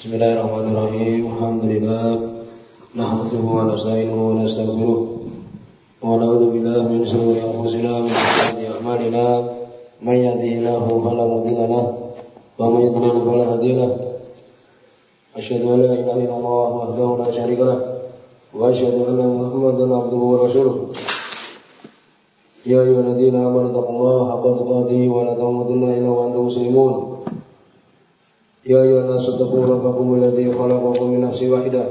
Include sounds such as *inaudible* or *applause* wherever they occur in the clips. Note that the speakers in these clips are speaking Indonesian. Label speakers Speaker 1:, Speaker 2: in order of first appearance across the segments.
Speaker 1: Bismillahirrahmanirrahim. Alhamdulillah. Nahmaduhu wa nasta'inuhu wa nastaghfiruh. Wa na'udzu billahi min shururi anfusina wa min sayyiati a'malina. Man yahdihillahu fala mudilla lahu wa man yudlil fala hadiya lahu. Asyhadu an la ilaha illallah wahdahu la syarika lahu wa asyhadu anna Muhammadan abduhu wa rasuluh. يا أيها الذين آمنوا اتقوا الله حق تقاته ولا تموتن إلا وأنتم مسلمون يا أيها الناس اتقوا ربكم الذي خلقكم من نفس واحدة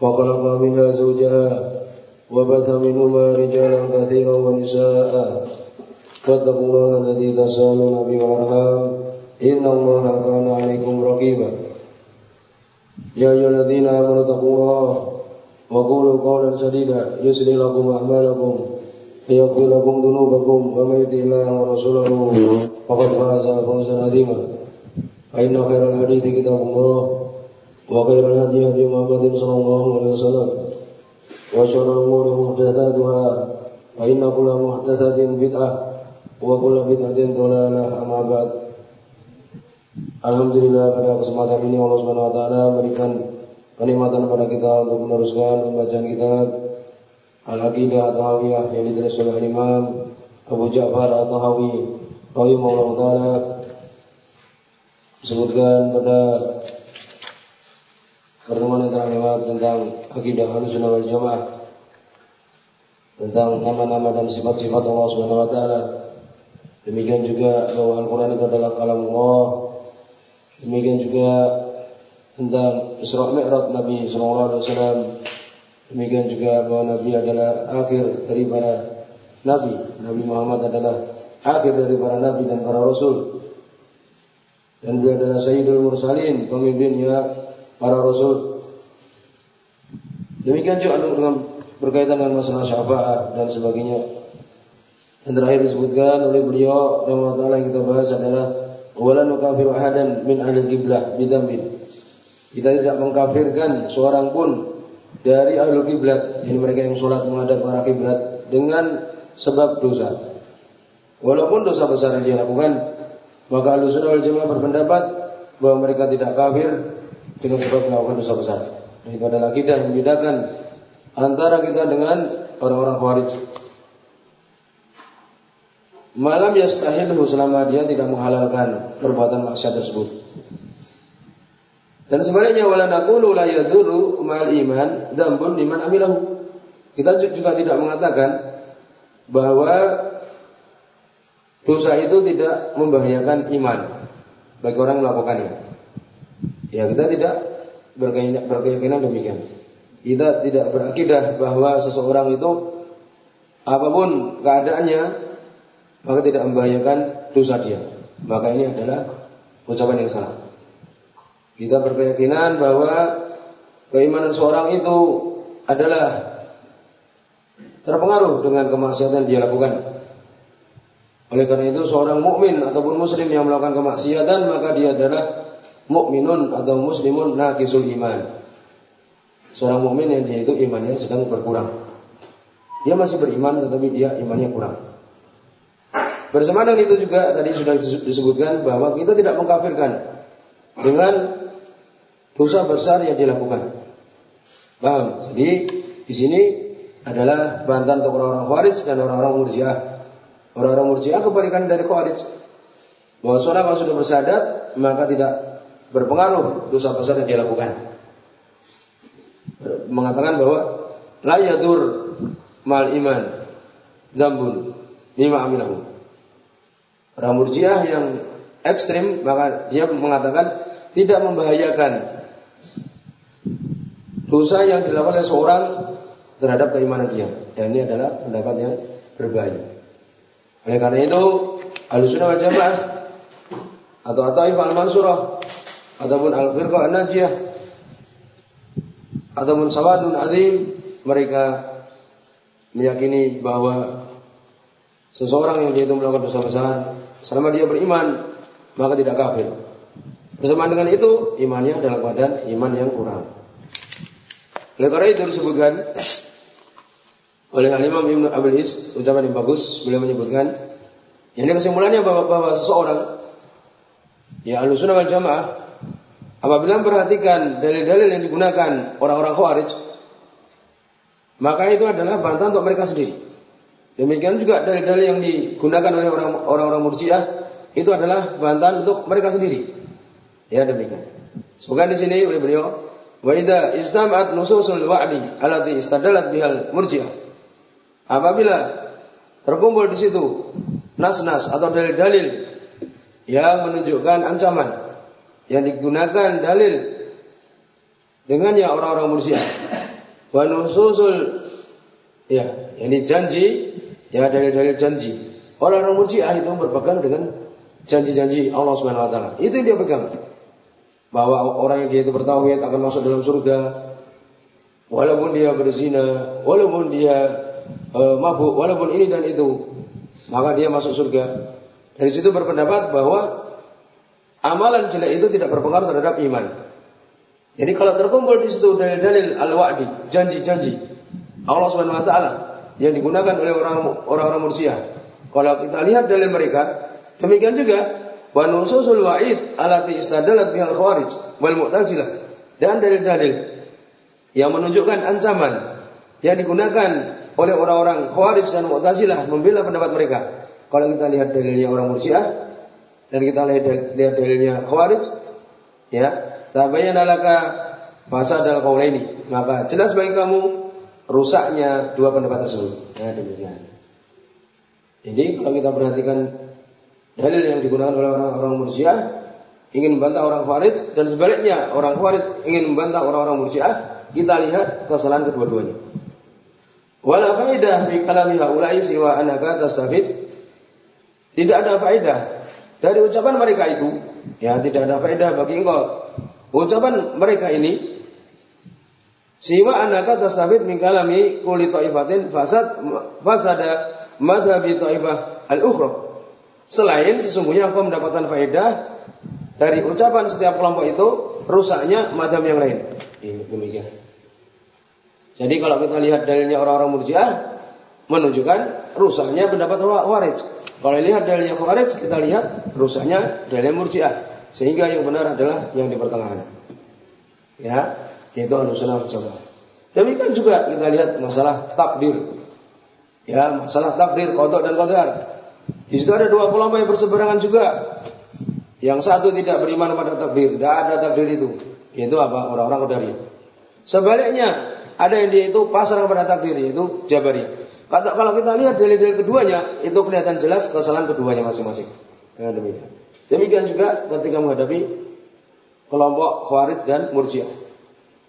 Speaker 1: وخلق منها زوجها وبث منهما رجالا كثيرا ونساء فاتقوا الله الذي تسالون به والأرحام إن الله كان عليكم رقيبا يا أيها الذين آمنوا اتقوا الله وقولوا قولا سديدا يصلح لكم أعمالكم يغفر لكم ذنوبكم ومن يطع الله ورسوله فقد فاز فوزا عظيما فإن خير الحديث كتاب الله وخير الهدي هدي محمد صلى الله عليه وسلم وشر الأمور محدثاتها فإن كل محدثة بدعة وكل بدعة ضلالة أما بعد Alhamdulillah pada kesempatan ini Allah Subhanahu wa taala memberikan kenikmatan kepada kita untuk meneruskan pembacaan kitab Al-Aqidah At-Tahawiyah yang ditulis oleh Imam Abu Ja'far At-Tahawi rahimahullah taala disebutkan pada pertemuan yang telah lewat tentang akidah Ahlussunnah wal Jamaah tentang nama-nama dan sifat-sifat Allah Subhanahu wa taala. Demikian juga bahwa Al-Qur'an itu adalah kalam Allah. Demikian juga tentang Isra Mi'raj Nabi sallallahu alaihi wasallam. Demikian juga bahwa Nabi adalah akhir dari para nabi. Nabi Muhammad adalah akhir dari para nabi dan para rasul. Dan beliau adalah Sayyidul Mursalin, pemimpinnya para rasul. Demikian juga dengan berkaitan dengan masalah syafaat dan sebagainya. Dan terakhir disebutkan oleh beliau dan Allah yang kita bahas adalah wala nukafiru ahadan min ahli qiblah bidzambin. Kita tidak mengkafirkan seorang pun dari ahli kiblat, ini mereka yang sholat menghadap arah kiblat dengan sebab dosa. Walaupun dosa besar yang dia lakukan, maka ahli sunnah wal jamaah berpendapat bahwa mereka tidak kafir dengan sebab melakukan dosa besar. Dan itu adalah kita yang membedakan antara kita dengan orang-orang khawarij. Malam yastahilhu selama dia tidak menghalalkan perbuatan maksiat tersebut. Dan sebaliknya wala naqulu la yadurru ma'al iman dzambun liman amilahu. Kita juga tidak mengatakan bahwa dosa itu tidak membahayakan iman bagi orang melakukannya. Ya kita tidak berkeyakinan demikian. Kita tidak berakidah bahwa seseorang itu apa pun keadaannya maka tidak membahayakan dosa dia. Maka ini adalah ucapan yang salah. Kita berkeyakinan bahwa keimanan seorang itu adalah terpengaruh dengan kemaksiatan yang dia lakukan. Oleh karena itu seorang mukmin ataupun muslim yang melakukan kemaksiatan maka dia adalah mukminun atau muslimun naqisul iman. Seorang mukmin yang dia itu imannya sedang berkurang. Dia masih beriman tetapi dia imannya kurang. Bersamaan dengan itu juga tadi sudah disebutkan bahwa kita tidak mengkafirkan dengan dosa besar yang dilakukan. Paham? Jadi di sini adalah bantahan untuk orang-orang Khawarij dan orang-orang Murji'ah. Orang-orang Murji'ah kebalikan dari Khawarij. Bahwa seorang kalau sudah bersadat maka tidak berpengaruh dosa besar yang dilakukan. Mengatakan bahwa la yadur mal iman dambun lima amilahu. Orang Murji'ah yang ekstrim maka dia mengatakan tidak membahayakan dosa yang dilakukan oleh seorang terhadap keimanan dia. Dan ini adalah pendapat yang berbahaya. Oleh karena itu, Ahlussunnah wal Jamaah atau Ataif al-Mansurah ataupun Al-Firqah An-Najiyah ataupun Sawadun Azim mereka meyakini bahwa seseorang yang dia itu melakukan dosa besar selama dia beriman maka tidak kafir. Bersamaan dengan itu imannya dalam keadaan iman yang kurang. Oleh karena itu disebutkan oleh Imam Ibnu Abil Is ucapan yang bagus beliau menyebutkan yang ini kesimpulannya bahwa, bahwa seseorang ya sunnah wal jamaah Apabila memperhatikan dalil-dalil yang digunakan orang-orang Khawarij, maka itu adalah bantahan untuk mereka sendiri. Demikian juga dalil-dalil yang digunakan oleh orang-orang Murji'ah itu adalah bantahan untuk mereka sendiri. Ya demikian. Semoga di sini oleh beliau, wa idza istama'at nususul wa'di allati istadalat bihal Murji'ah. Apabila terkumpul di situ nas-nas atau dalil-dalil yang menunjukkan ancaman yang digunakan dalil dengannya orang-orang murjiah. Wa nususul ya, ini janji ya dalil-dalil janji. Orang-orang murjiah itu berpegang dengan janji-janji Allah Subhanahu wa taala. Itu yang dia pegang. Bahwa orang yang dia itu bertauhid akan masuk dalam surga walaupun dia berzina, walaupun dia uh, mabuk, walaupun ini dan itu, maka dia masuk surga. Dari situ berpendapat bahwa amalan jelek itu tidak berpengaruh terhadap iman. Jadi kalau terkumpul di situ dalil-dalil al-wa'di, janji-janji Allah Subhanahu wa taala yang digunakan oleh orang-orang Murji'ah. Kalau kita lihat dalil mereka, demikian juga wa nususul wa'id alati istadalat bihal khawarij wal mu'tazilah dan dalil-dalil yang menunjukkan ancaman yang digunakan oleh orang-orang khawarij dan mu'tazilah membela pendapat mereka. Kalau kita lihat dalilnya orang Murji'ah, dan kita lihat, lihat dalilnya Khawarij ya tabayyana laka fasadal qaulaini maka jelas bagi kamu rusaknya dua pendapat tersebut. Ya demikian. Jadi kalau kita perhatikan dalil yang digunakan oleh orang-orang Murji'ah ingin membantah orang Khawarij dan sebaliknya orang Khawarij ingin membantah orang-orang Murji'ah kita lihat kesalahan kedua-duanya wala faidah fi kalami haula'i siwa anaka tasafid tidak ada faedah dari ucapan mereka itu, ya tidak ada faedah bagi engkau. Ucapan mereka ini Siwa anaka tastabid min kalami kuli ta'ifatin fasad fasada madhabi ta'ifah al-ukhra. Selain sesungguhnya engkau mendapatkan faedah dari ucapan setiap kelompok itu rusaknya madhab yang lain. Ini demikian. Jadi kalau kita lihat dalilnya orang-orang murjiah menunjukkan rusaknya pendapat Khawarij. Kalau lihat dalilnya Khawarij, kita lihat rusaknya dalil Murji'ah. Sehingga yang benar adalah yang di pertengahan. Ya, yaitu Ahlussunnah wal. Demikian juga kita lihat masalah takdir. Ya, masalah takdir kodok dan qadar. Di situ ada dua kelompok yang berseberangan juga. Yang satu tidak beriman pada takdir, tidak ada takdir itu. Yaitu apa? Orang-orang Qadariyah. Sebaliknya, ada yang dia itu pasrah kepada takdir, yaitu Jabariyah. Kata kalau kita lihat dalil-dalil keduanya, itu kelihatan jelas kesalahan keduanya masing-masing. Demikian. Demikian juga ketika menghadapi kelompok Khawarij dan Murji'ah.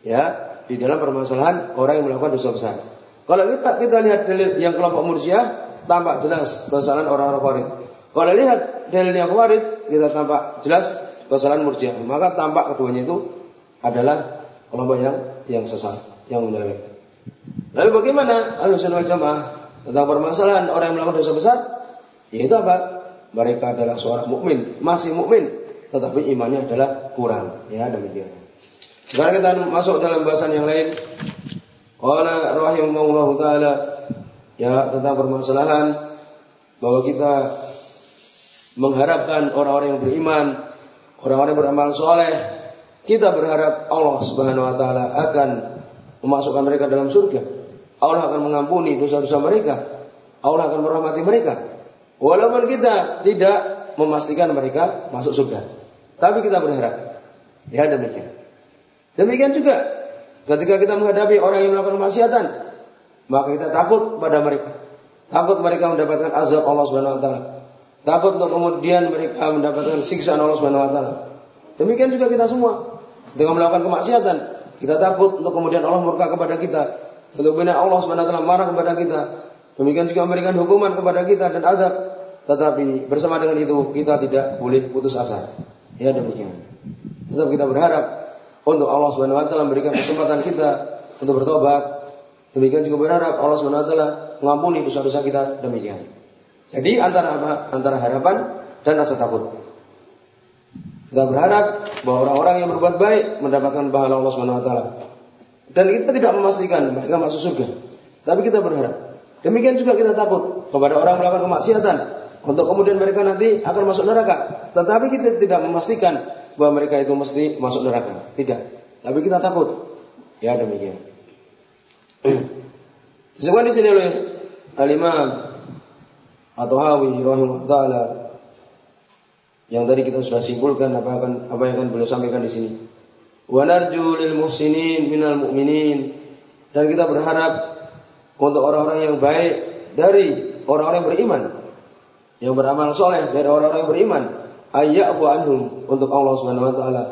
Speaker 1: Ya, di dalam permasalahan orang yang melakukan dosa besar. Kalau kita kita lihat dalil yang kelompok Murji'ah, tampak jelas kesalahan orang-orang Khawarij. Kalau lihat dalilnya Khawarij, kita tampak jelas kesalahan Murji'ah. Maka tampak keduanya itu adalah kelompok yang yang sesat, yang menyelewengkan. Lalu bagaimana wal Jamaah tentang permasalahan orang yang melakukan dosa besar? Yaitu apa? Mereka adalah seorang mukmin, masih mukmin, tetapi imannya adalah kurang. Ya, demikian. Sekarang kita masuk dalam bahasan yang lain. Qala rahimahullah taala ya tentang permasalahan bahwa kita mengharapkan orang-orang yang beriman, orang-orang yang beramal soleh, kita berharap Allah Subhanahu wa taala akan memasukkan mereka dalam surga. Allah akan mengampuni dosa-dosa mereka. Allah akan merahmati mereka. Walaupun kita tidak memastikan mereka masuk surga. Tapi kita berharap. Ya demikian. Demikian juga ketika kita menghadapi orang yang melakukan kemaksiatan, maka kita takut pada mereka. Takut mereka mendapatkan azab Allah Subhanahu wa taala. Takut untuk kemudian mereka mendapatkan siksaan Allah Subhanahu wa taala. Demikian juga kita semua. Dengan melakukan kemaksiatan, kita takut untuk kemudian Allah murka kepada kita. Sesungguhnya Allah SWT marah kepada kita. Demikian juga memberikan hukuman kepada kita dan azab. Tetapi bersama dengan itu kita tidak boleh putus asa. Ya demikian. Tetap kita berharap untuk Allah Subhanahu wa memberikan kesempatan kita untuk bertobat. Demikian juga berharap Allah Subhanahu wa mengampuni dosa-dosa kita demikian. Jadi antara apa? Antara harapan dan rasa takut. Kita berharap bahwa orang-orang yang berbuat baik mendapatkan pahala Allah Subhanahu wa taala. Dan kita tidak memastikan mereka masuk surga. Tapi kita berharap. Demikian juga kita takut kepada orang melakukan kemaksiatan. Untuk kemudian mereka nanti akan masuk neraka. Tetapi kita tidak memastikan bahwa mereka itu mesti masuk neraka. Tidak. Tapi kita takut. Ya demikian. *clears throat* Disebutkan di sini oleh Al-Imam atau Hawi rahimahullah yang tadi kita sudah simpulkan apa akan apa yang akan beliau sampaikan di sini. Wa narju lil muhsinin minal mu'minin. Dan kita berharap untuk orang-orang yang baik dari orang-orang yang beriman. Yang beramal soleh dari orang-orang yang beriman. Ayyabu anhum. Untuk Allah Subhanahu wa taala.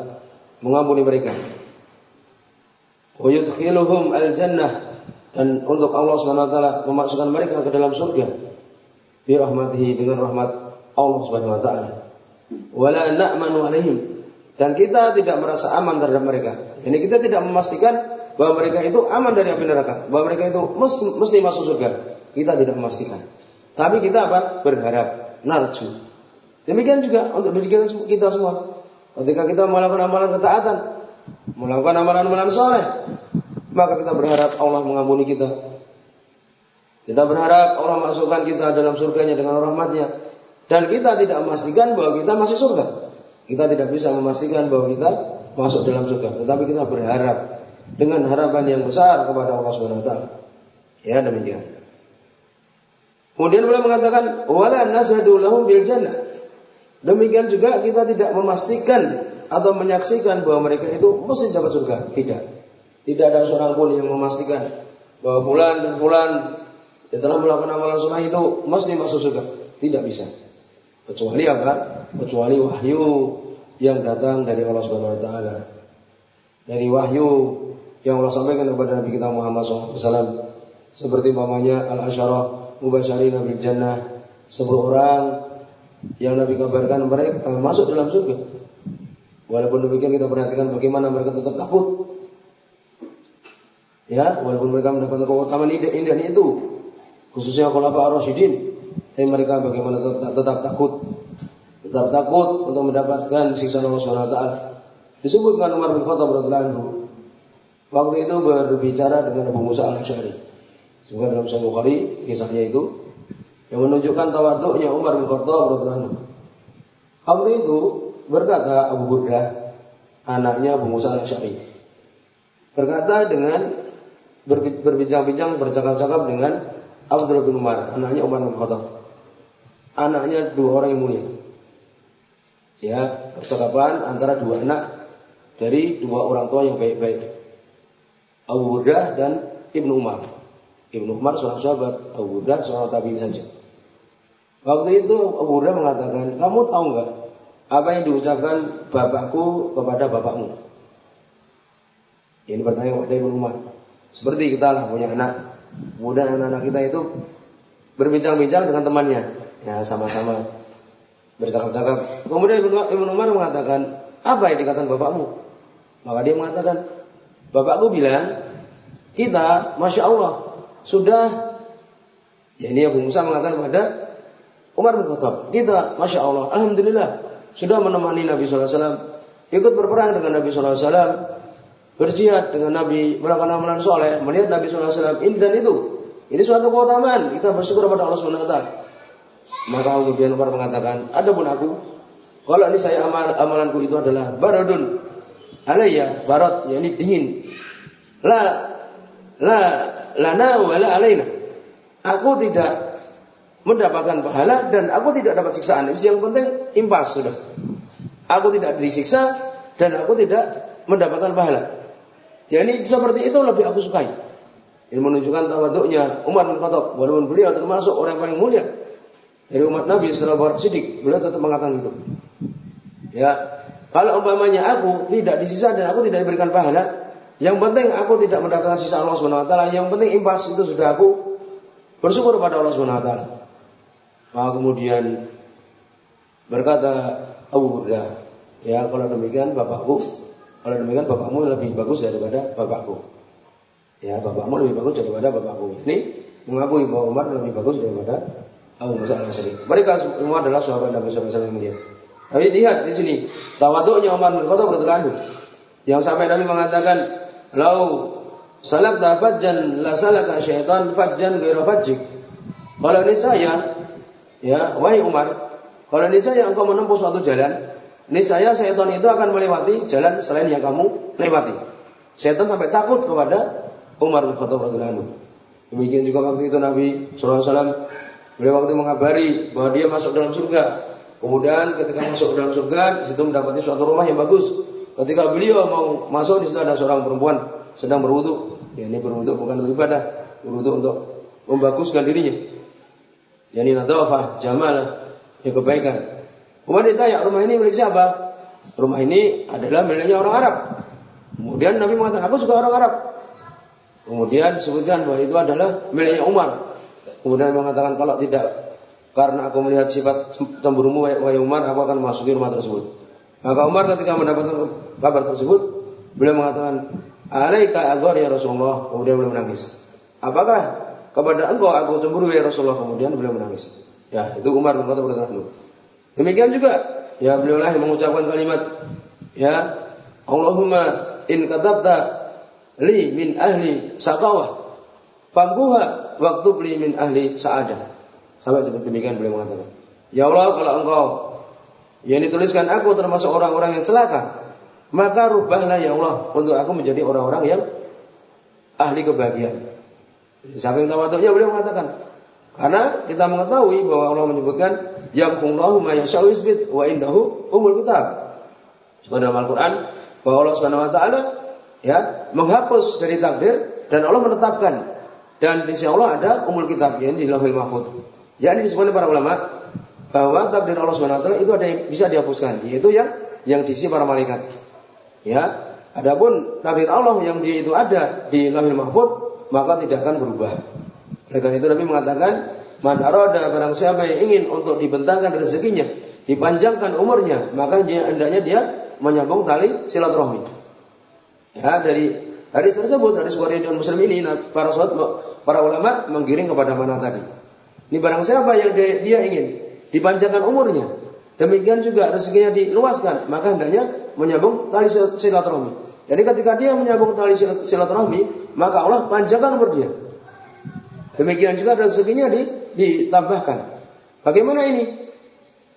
Speaker 1: Mengampuni mereka. Wa yudkhiluhum al jannah dan untuk Allah Subhanahu wa taala memasukkan mereka ke dalam surga. Bi rahmatihi. Dengan rahmat Allah Subhanahu wa taala wala dan kita tidak merasa aman terhadap mereka. Ini kita tidak memastikan bahwa mereka itu aman dari api neraka, bahwa mereka itu mesti, mesti masuk surga. Kita tidak memastikan. Tapi kita apa? Berharap, narju. Demikian juga untuk diri kita, kita semua. Ketika kita melakukan amalan ketaatan, melakukan amalan-amalan soleh, maka kita berharap Allah mengampuni kita. Kita berharap Allah masukkan kita dalam surganya dengan rahmatnya. Dan kita tidak memastikan bahwa kita masih surga. Kita tidak bisa memastikan bahwa kita masuk dalam surga. Tetapi kita berharap dengan harapan yang besar kepada Allah Subhanahu wa taala. Ya demikian. Kemudian beliau mengatakan wala nasadu lahum bil jannah. Demikian juga kita tidak memastikan atau menyaksikan bahwa mereka itu mesti dapat surga. Tidak. Tidak ada seorang pun yang memastikan bahwa fulan dan fulan yang telah melakukan amalan sunnah itu mesti masuk surga. Tidak bisa. Kecuali apa? Kecuali wahyu yang datang dari Allah Subhanahu wa taala. Dari wahyu yang Allah sampaikan kepada Nabi kita Muhammad SAW seperti mamanya al-asyarah mubasyari Nabi jannah sepuluh orang yang Nabi kabarkan mereka masuk dalam surga. Walaupun demikian kita perhatikan bagaimana mereka tetap takut. Ya, walaupun mereka mendapatkan keutamaan indah itu, khususnya kalau Pak Rasyidin, tapi mereka bagaimana tetap, tetap takut, tetap takut untuk mendapatkan siksa Allah taala. Disebutkan Umar bin Khattab radhiyallahu anhu. Waktu itu berbicara dengan Abu Musa al-Asy'ari. Semoga dalam Sahih Bukhari kisahnya itu yang menunjukkan tawaduknya Umar bin Khattab radhiyallahu Waktu itu berkata Abu Burdah anaknya Abu Musa al-Asy'ari berkata dengan berbincang-bincang bercakap-cakap dengan Abdullah bin Umar anaknya Umar bin Khattab anaknya dua orang yang mulia ya percakapan antara dua anak dari dua orang tua yang baik-baik Abu Burdah dan Ibnu Umar Ibnu Umar seorang sahabat, Abu Hurairah seorang tabiin saja. Waktu itu Abu Hurairah mengatakan, kamu tahu nggak apa yang diucapkan bapakku kepada bapakmu? Ini pertanyaan kepada Ibnu Umar. Seperti kita lah punya anak, kemudian anak-anak kita itu berbincang-bincang dengan temannya, ya sama-sama bercakap-cakap. Kemudian Ibnu Umar mengatakan, apa yang dikatakan bapakmu? Maka dia mengatakan, bapakku bilang, kita, masya Allah, sudah ya ini Abu Musa mengatakan kepada Umar bin Khattab, kita Masya Allah, Alhamdulillah sudah menemani Nabi SAW, ikut berperang dengan Nabi SAW, berjihad dengan Nabi, melakukan amalan soleh, melihat Nabi SAW ini dan itu. Ini suatu keutamaan, kita bersyukur kepada Allah SWT. Maka kemudian Umar mengatakan, ada pun aku, kalau ini saya amal, amalanku itu adalah baradun alayya, barat, yakni dingin. La la lana wala alaina. Aku tidak mendapatkan pahala dan aku tidak dapat siksaan. Yang penting impas sudah. Aku tidak disiksa dan aku tidak mendapatkan pahala. Ya ini seperti itu lebih aku sukai. Ini menunjukkan tawaduknya Umar bin Khattab. Walaupun beliau termasuk orang yang paling mulia dari umat Nabi setelah Barat Sidik, beliau tetap mengatakan itu. Ya, kalau umpamanya aku tidak disisa dan aku tidak diberikan pahala, yang penting aku tidak mendapatkan sisa Allah Subhanahu wa taala. Yang penting impas itu sudah aku bersyukur kepada Allah Subhanahu wa taala. Maka kemudian berkata Abu Burdah, ya kalau demikian bapakku, kalau demikian bapakmu lebih bagus daripada bapakku. Ya, bapakmu lebih bagus daripada bapakku. Ini mengakui bahwa Umar lebih bagus daripada Abu Musa al-Asy'ari. Mereka semua adalah sahabat Nabi sallallahu alaihi wasallam Tapi lihat di sini, tawaduknya Umar bin Khattab radhiyallahu Yang sampai Nabi mengatakan, Lau salakta fajjan la salaka syaitan fajjan ghairu fajjik. Kalau ini saya, ya, wahai Umar, kalau ini saya engkau menempuh suatu jalan, niscaya setan itu akan melewati jalan selain yang kamu lewati. Setan sampai takut kepada Umar bin Khattab radhiyallahu Demikian juga waktu itu Nabi SAW beliau waktu mengabari bahwa dia masuk dalam surga. Kemudian ketika masuk dalam surga, di situ mendapati suatu rumah yang bagus. Ketika beliau mau masuk di situ ada seorang perempuan sedang berwudu. Ya ini berwudu bukan untuk ibadah, berwudu untuk membaguskan dirinya. Yani nadafah, jamal, ya kebaikan. Kemudian ditanya, rumah ini milik siapa? Rumah ini adalah miliknya orang Arab. Kemudian Nabi mengatakan, aku suka orang Arab. Kemudian disebutkan bahwa itu adalah miliknya Umar. Kemudian mengatakan kalau tidak karena aku melihat sifat cemburumu wahai Umar, aku akan masuki rumah tersebut. Maka Umar ketika mendapatkan kabar tersebut, beliau mengatakan, "Alaika agar ya Rasulullah." Kemudian beliau menangis. Apakah kepada engkau aku cemburu ya Rasulullah? Kemudian beliau menangis. Ya, itu Umar bin Khattab radhiyallahu Demikian juga ya beliau lah yang mengucapkan kalimat ya Allahumma in katabta li min ahli sakawah fambuha waktu li min ahli sa'adah. Sampai seperti demikian beliau mengatakan. Ya Allah kalau engkau yang dituliskan aku termasuk orang-orang yang celaka, maka rubahlah ya Allah untuk aku menjadi orang-orang yang ahli kebahagiaan. Saking tawaduknya beliau mengatakan, karena kita mengetahui bahwa Allah menyebutkan yamhullahu ma yasha'u wa indahu umul kitab. Sebenarnya Al-Qur'an bahwa Allah Subhanahu wa taala ya menghapus dari takdir dan Allah menetapkan dan sisi Allah ada umul kitab yang di Lauhul Mahfuz. Jadi disebutkan para ulama bahwa takdir Allah Subhanahu wa taala itu ada yang bisa dihapuskan, yaitu yang yang di sisi para malaikat. Ya, adapun takdir Allah yang dia itu ada di Lauhul Mahfuz, maka tidak akan berubah. Oleh karena itu Nabi mengatakan, "Man arada barang siapa yang ingin untuk dibentangkan rezekinya, dipanjangkan umurnya, maka dia hendaknya dia menyambung tali silaturahmi." Ya, dari hadis tersebut, hadis Bukhari dan Muslim ini, nah, para sahabat, para ulama menggiring kepada mana tadi. Ini barang siapa yang dia, dia ingin dipanjangkan umurnya, demikian juga rezekinya diluaskan, maka hendaknya menyambung tali silaturahmi. Jadi ketika dia menyambung tali silaturahmi, maka Allah panjangkan umur dia. Demikian juga rezekinya di, ditambahkan. Bagaimana ini?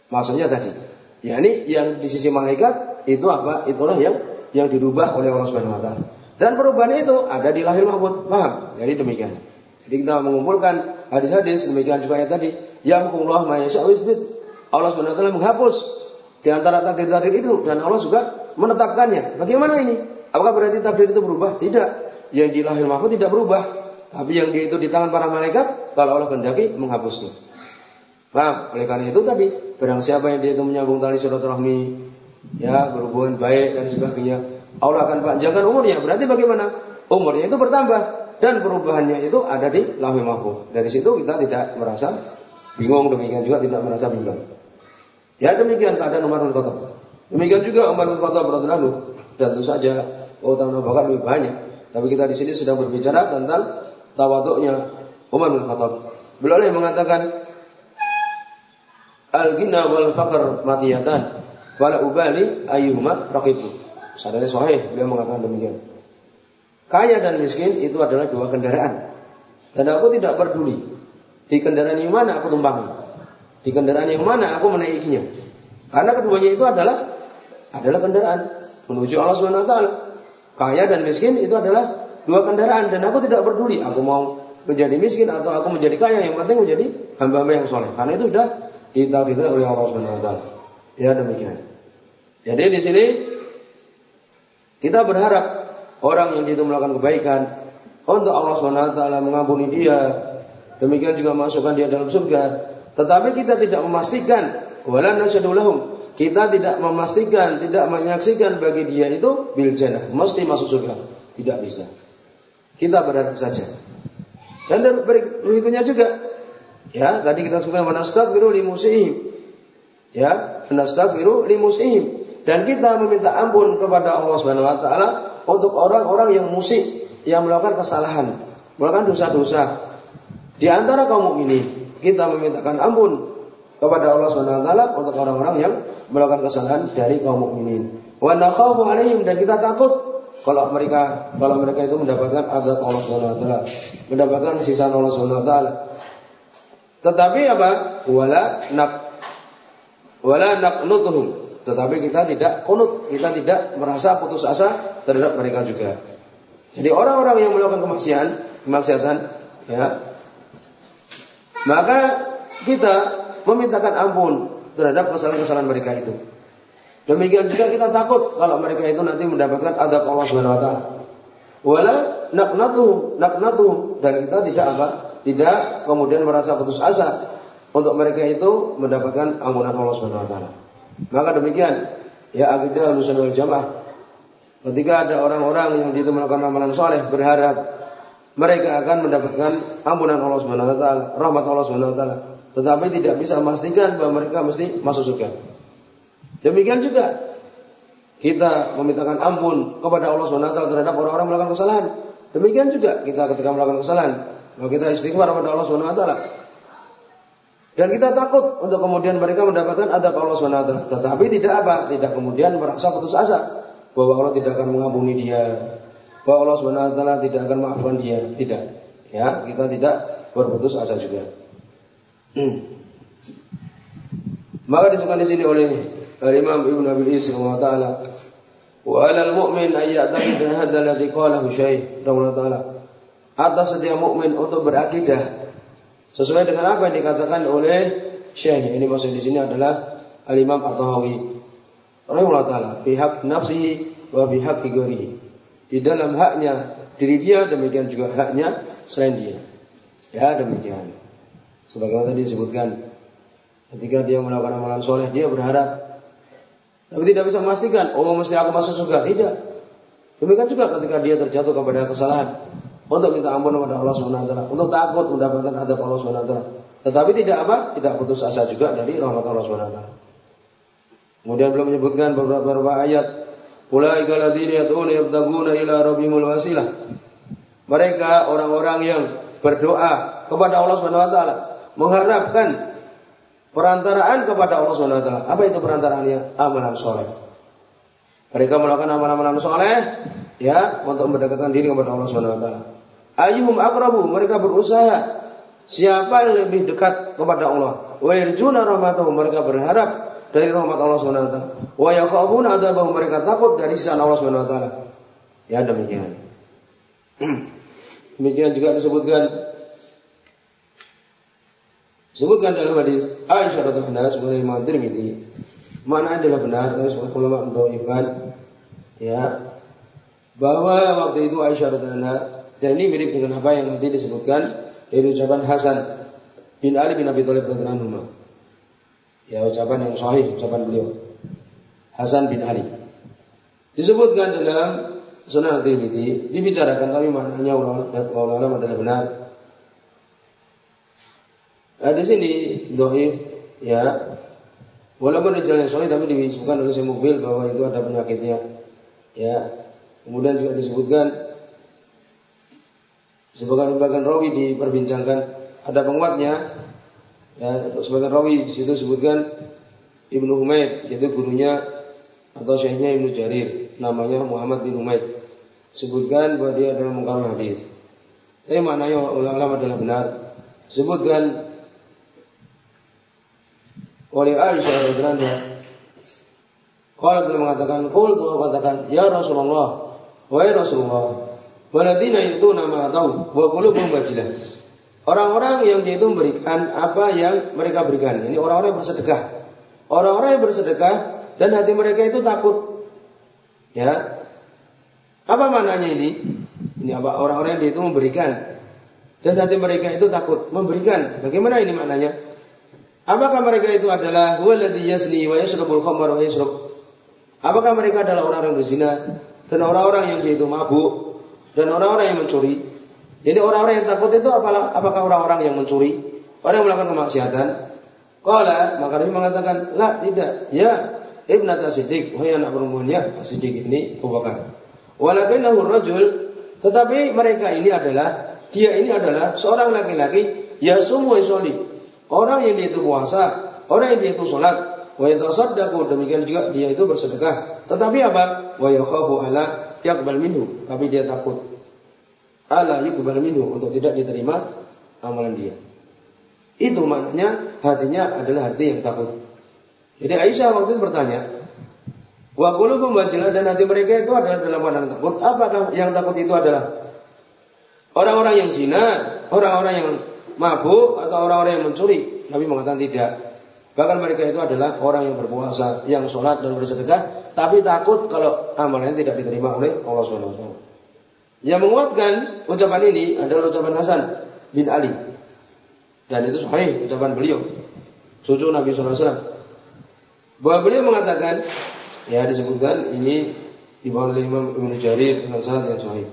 Speaker 1: Maksudnya tadi, yakni yang di sisi malaikat itu apa? Itulah yang yang dirubah oleh Allah Subhanahu wa taala. Dan perubahan itu ada di lahir mahfud. Paham? Jadi demikian. Jadi kita mengumpulkan hadis-hadis demikian juga ayat tadi, yamhullah ma yasha'u Allah taala menghapus di antara takdir-takdir itu dan Allah juga menetapkannya. Bagaimana ini? Apakah berarti takdir itu berubah? Tidak. Yang di lahir mahfud tidak berubah. Tapi yang di itu di tangan para malaikat, kalau Allah kehendaki menghapusnya. Paham? Oleh karena itu tadi, barang siapa yang dia itu menyambung tali silaturahmi, ya berhubungan baik dan sebagainya. Allah akan panjangkan umurnya. Berarti bagaimana? Umurnya itu bertambah dan perubahannya itu ada di lahir mahfuz. Dari situ kita tidak merasa bingung, demikian juga tidak merasa bingung. Ya demikian keadaan Umar bin Khattab. Demikian juga Umar bin Khattab radhiyallahu dan tentu saja keutamaan Bakar lebih banyak. Tapi kita di sini sedang berbicara tentang tawaduknya Umar bin Khattab. Beliau yang mengatakan al-ghina wal faqr matiyatan Wala ubali ayyuhuma raqibu. Sadari sahih beliau mengatakan demikian. Kaya dan miskin itu adalah dua kendaraan. Dan aku tidak peduli di kendaraan yang mana aku tumpangi. Di kendaraan yang mana aku menaikinya. Karena keduanya itu adalah adalah kendaraan menuju Allah Subhanahu wa taala. Kaya dan miskin itu adalah dua kendaraan dan aku tidak peduli aku mau menjadi miskin atau aku menjadi kaya yang penting menjadi hamba-hamba yang soleh. Karena itu sudah ditakdirkan oleh Allah Subhanahu wa taala. Ya demikian. Jadi di sini kita berharap orang yang itu melakukan kebaikan untuk Allah SWT mengampuni dia. Demikian juga masukkan dia dalam surga. Tetapi kita tidak memastikan wala nasyadulahum. Kita tidak memastikan, tidak menyaksikan bagi dia itu bil jannah, mesti masuk surga. Tidak bisa. Kita berharap saja. Dan berikutnya juga ya, tadi kita sebutkan wanastaghfiru limusihim. Ya, wanastaghfiru limusihim. Dan kita meminta ampun kepada Allah Subhanahu wa taala untuk orang-orang yang musik, yang melakukan kesalahan, melakukan dosa-dosa. Di antara kaum mukminin, kita memintakan ampun kepada Allah Subhanahu wa taala untuk orang-orang yang melakukan kesalahan dari kaum mukminin. Wa nakhafu alaihim dan kita takut kalau mereka kalau mereka itu mendapatkan azab Allah Subhanahu wa taala, mendapatkan sisa Allah Subhanahu wa taala. Tetapi apa? Wala nak wala naqnutuhum tetapi kita tidak kunut, kita tidak merasa putus asa terhadap mereka juga. Jadi orang-orang yang melakukan kemaksiatan, kemaksiatan, ya, maka kita memintakan ampun terhadap kesalahan-kesalahan mereka itu. Demikian juga kita takut kalau mereka itu nanti mendapatkan adab Allah Subhanahu wa taala. Wala naknatu, naknatu dan kita tidak apa? Tidak kemudian merasa putus asa untuk mereka itu mendapatkan ampunan Allah Subhanahu wa taala. Maka demikian ya akidah Ahlussunnah wal Jamaah Ketika ada orang-orang yang itu melakukan amalan soleh berharap mereka akan mendapatkan ampunan Allah Subhanahu wa taala, rahmat Allah Subhanahu wa taala. Tetapi tidak bisa memastikan bahwa mereka mesti masuk surga. Demikian juga kita memintakan ampun kepada Allah Subhanahu wa taala terhadap orang-orang melakukan kesalahan. Demikian juga kita ketika melakukan kesalahan, maka kita istighfar kepada Allah Subhanahu wa taala. Dan kita takut untuk kemudian mereka mendapatkan adab Allah taala. Tetapi tidak apa? Tidak kemudian merasa putus asa bahwa Allah tidak akan mengampuni dia, bahwa Allah taala tidak akan maafkan dia, tidak. Ya, kita tidak berputus asa juga. Hmm. Maka disebutkan di sini oleh Imam Ibnu Abi Is taala wa 'alal mu'min ay ya'taqid hadha alladhi qalahu syekh taala atas setiap mukmin untuk berakidah sesuai dengan apa yang dikatakan oleh Syekh. Ini maksud di sini adalah Al Imam At-Tahawi rahimahullah taala pihak nafsihi wa pihak ghairihi. Di dalam haknya diri dia demikian juga haknya selain dia. Ya demikian. Sebagaimana tadi disebutkan ketika dia melakukan amalan soleh dia berharap tapi tidak bisa memastikan oh mesti aku masuk surga tidak. Demikian juga ketika dia terjatuh kepada kesalahan untuk minta ampun kepada Allah taala, untuk takut mendapatkan adab Allah taala. Tetapi tidak apa? Tidak putus asa juga dari rahmat Allah taala. Kemudian belum menyebutkan beberapa, beberapa ayat. Ulaika ladzina yad'una yabtaguna ila wasilah. Mereka orang-orang yang berdoa kepada Allah taala, mengharapkan perantaraan kepada Allah taala. Apa itu perantaraannya? Amalan soleh. Mereka melakukan amalan-amalan soleh ya untuk mendekatkan diri kepada Allah Subhanahu wa taala. Ayyuhum aqrabu, mereka berusaha siapa yang lebih dekat kepada Allah. Wa yarjuna rahmatahu, mereka berharap dari rahmat Allah Subhanahu wa taala. Wa yakhafuna bahwa mereka takut dari sisa Allah Subhanahu wa taala. Ya demikian. *clears throat* demikian juga disebutkan Sebutkan dalam hadis Aisyah radhiyallahu anha sebagai Imam Tirmidzi, mana adalah benar tapi sebagai ulama mendhaifkan ya bahwa waktu itu Aisyah radhiyallahu anha dan ini mirip dengan apa yang nanti disebutkan dari ucapan Hasan bin Ali bin Abi Thalib radhiyallahu. Ya ucapan yang sahih, ucapan beliau. Hasan bin Ali. Disebutkan dalam Sunan Tirmidzi dibicarakan tapi maknanya ulama adalah benar. Nah, di sini dohif ya walaupun jalan sahih tapi disebutkan oleh saya mobil bahwa itu ada penyakitnya. Ya, kemudian juga disebutkan sebagian sebagian rawi diperbincangkan ada penguatnya Ya, sebagai rawi di situ sebutkan Ibnu Humaid yaitu gurunya atau syekhnya Ibnu Jarir namanya Muhammad bin Humaid sebutkan bahwa dia adalah mungkar hadis. Tapi maknanya ulama adalah benar. Sebutkan oleh Aisyah radhiyallahu anha. Kalau beliau mengatakan, "Qul tuh katakan, ya Rasulullah, wahai Rasulullah, waladina itu nama tahu, wa qulubuhum wajilah." Orang-orang yang dia itu memberikan apa yang mereka berikan. Ini orang-orang yang bersedekah. Orang-orang yang bersedekah dan hati mereka itu takut. Ya. Apa maknanya ini? Ini apa orang-orang yang dia itu memberikan dan hati mereka itu takut memberikan. Bagaimana ini maknanya? Apakah mereka itu adalah waladhi yasni wa yashrabul khamar wa yashrab? Apakah mereka adalah orang-orang berzina dan orang-orang yang dia itu mabuk dan orang-orang yang mencuri? Jadi orang-orang yang takut itu apalah, apakah orang-orang yang mencuri? Orang yang melakukan kemaksiatan? Kala, maka dia mengatakan, lah tidak. Ya, Ibn Siddiq, wahai anak perempuannya, Siddiq ini Abu Bakar. Walakinahu rajul, tetapi mereka ini adalah, dia ini adalah seorang laki-laki, ya semua soli. Orang yang dia itu puasa, orang yang dia itu sholat, wa yatasaddaqu demikian juga dia itu bersedekah. Tetapi apa? Wa yakhafu ala yaqbal minhu, tapi dia takut ala yuqbal minhu untuk tidak diterima amalan dia. Itu maknanya hatinya adalah hati yang takut. Jadi Aisyah waktu itu bertanya, Wa qulubuhum wajilah dan hati mereka itu adalah dalam keadaan takut. Apakah yang takut itu adalah orang-orang yang zina, orang-orang yang mabuk atau orang-orang yang mencuri? Nabi mengatakan tidak. Bahkan mereka itu adalah orang yang berpuasa, yang sholat dan bersedekah, tapi takut kalau amalnya tidak diterima oleh Allah Subhanahu Wa Yang menguatkan ucapan ini adalah ucapan Hasan bin Ali. Dan itu sahih ucapan beliau. Cucu Nabi SAW. Bahwa beliau mengatakan, Ya disebutkan ini dibawa oleh Imam Ibn Jarir dengan sanad yang sahih.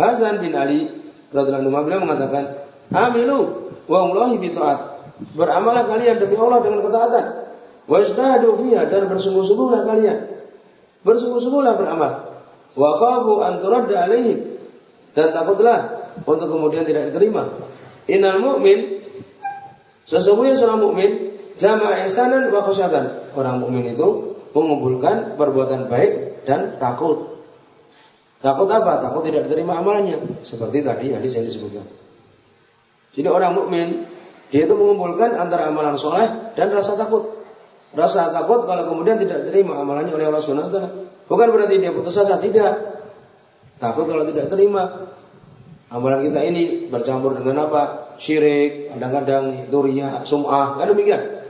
Speaker 1: Hasan bin Ali radhiyallahu anhu beliau mengatakan, "Amilu wa Allahi bi taat." Beramalah kalian demi Allah dengan ketaatan. Wa ijtahadu fiha dan bersungguh-sungguhlah kalian. Bersungguh-sungguhlah beramal. Wa khafu an turadda alaihim dan takutlah untuk kemudian tidak diterima. Innal mu'min sesungguhnya seorang mukmin jama'a ihsanan wa khasyatan. Orang mukmin itu mengumpulkan perbuatan baik dan takut. Takut apa? Takut tidak diterima amalnya. Seperti tadi hadis yang disebutkan. Jadi orang mukmin dia itu mengumpulkan antara amalan soleh dan rasa takut. Rasa takut kalau kemudian tidak diterima amalannya oleh Allah Subhanahu Bukan berarti dia putus asa, tidak. Takut kalau tidak terima amalan kita ini bercampur dengan apa? Syirik, kadang-kadang itu sum'ah, kan demikian.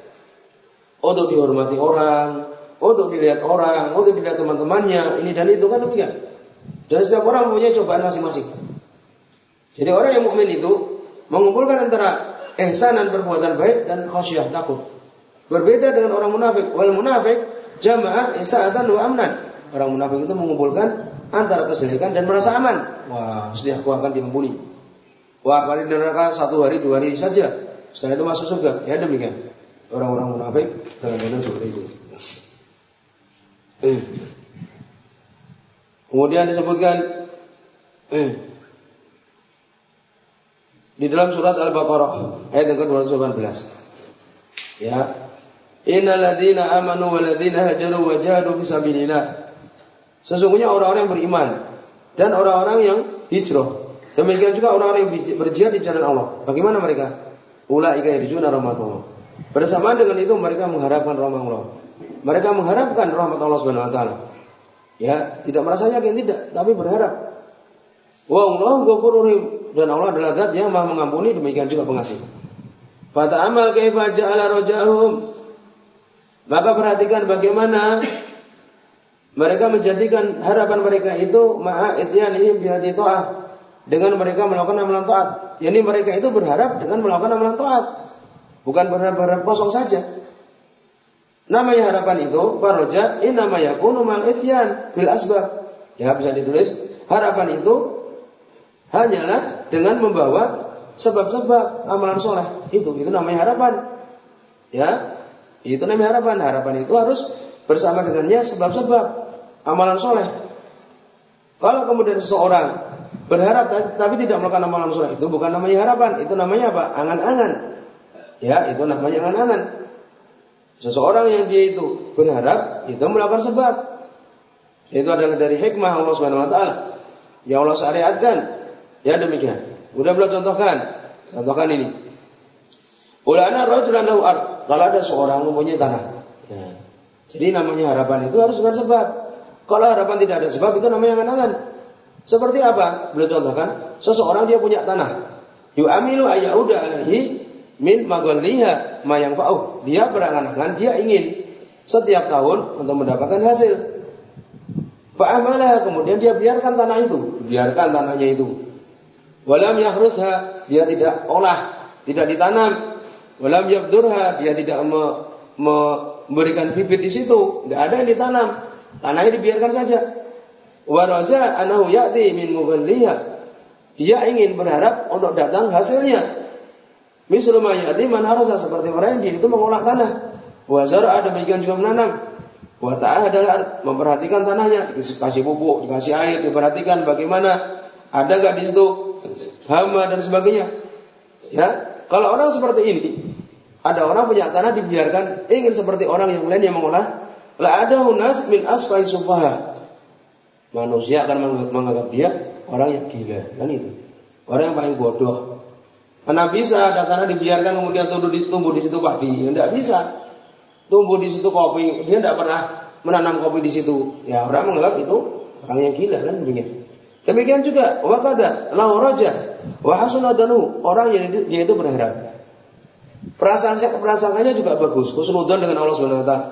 Speaker 1: Untuk dihormati orang, untuk dilihat orang, untuk dilihat teman-temannya, ini dan itu kan demikian. Dan setiap orang mempunyai cobaan masing-masing. Jadi orang yang mukmin itu mengumpulkan antara ihsanan perbuatan baik dan khasyah takut. Berbeda dengan orang munafik. Wal munafik jamaah isaatan wa amnan. Orang munafik itu mengumpulkan antara kesedihan dan merasa aman. Wah, setiap aku akan diampuni. Wah, paling neraka satu hari dua hari saja. Setelah itu masuk surga. Ya demikian. Orang-orang munafik keadaan seperti itu. Eh. Kemudian disebutkan eh, di dalam surat Al-Baqarah ayat yang ke-218. Ya. Innal amanu wal ladzina hajaru wa jahadu. Sesungguhnya orang-orang yang beriman dan orang-orang yang hijrah. Demikian juga orang-orang yang berjihad di jalan Allah. Bagaimana mereka? Ulaika yarjuna rahmatullah. Bersamaan dengan itu mereka mengharapkan rahmat Allah. Mereka mengharapkan rahmat Allah Subhanahu wa taala. Ya, tidak merasa yakin tidak, tapi berharap. Wa Allah ghafurur dan Allah adalah zat yang Maha mengampuni demikian juga pengasih. Fata amal kaifa ja'ala rajahum. Maka perhatikan bagaimana mereka menjadikan harapan mereka itu ma'a ityanihim bihati ta'ah dengan mereka melakukan amalan taat. Yani mereka itu berharap dengan melakukan amalan taat. Bukan berharap-berharap kosong saja. Namanya harapan itu faroja inama yakunu mal ityan bil asbab. Ya bisa ditulis harapan itu hanyalah dengan membawa sebab-sebab amalan soleh itu itu namanya harapan. Ya, itu namanya harapan. Harapan itu harus bersama dengannya sebab-sebab amalan soleh. Kalau kemudian seseorang berharap tapi tidak melakukan amalan soleh itu bukan namanya harapan, itu namanya apa? Angan-angan. Ya, itu namanya angan-angan. Seseorang yang dia itu berharap itu melakukan sebab. Itu adalah dari hikmah Allah Subhanahu wa taala. Ya Allah syariatkan. Ya demikian. Udah belum contohkan. Contohkan ini. Ulana rajulan lahu ard. Kalau ada seorang mempunyai tanah. Ya. Jadi namanya harapan itu harus dengan sebab. Kalau harapan tidak ada sebab itu namanya angan Seperti apa? Beliau contohkan, seseorang dia punya tanah. Yu'amilu ayyauda alaihi min maghalliha ma yang fa'u. Dia berangan-angan, dia ingin setiap tahun untuk mendapatkan hasil. Fa'amala kemudian dia biarkan tanah itu, biarkan tanahnya itu. Walam yahrusha, dia tidak olah, tidak ditanam. Walam yabdurha, dia tidak me, me, memberikan bibit di situ, tidak ada yang ditanam. Tanahnya dibiarkan saja. Waraja anahu ya'ti min mughalliha. Dia ingin berharap untuk datang hasilnya. Misal mayati man harasa seperti orang yang dia itu mengolah tanah. Wa zar'a demikian juga menanam. Wa adalah memperhatikan tanahnya, dikasih pupuk, dikasih air, diperhatikan bagaimana ada gak di situ hama dan sebagainya. Ya, kalau orang seperti ini, ada orang punya tanah dibiarkan ingin seperti orang yang lain yang mengolah, la ada hunas min asfai sufaha. Manusia akan menganggap dia orang yang gila, kan itu. Orang yang paling bodoh. Mana bisa ada tanah dibiarkan kemudian tumbuh di, tumbuh di situ padi? Tidak bisa. Tumbuh di situ kopi, dia tidak pernah menanam kopi di situ. Ya orang menganggap itu orang yang gila kan demikian. Demikian juga wakada raja wa hasunadanu orang yang dia itu berharap. Perasaan perasaannya juga bagus, khusnudan dengan Allah Subhanahu wa taala.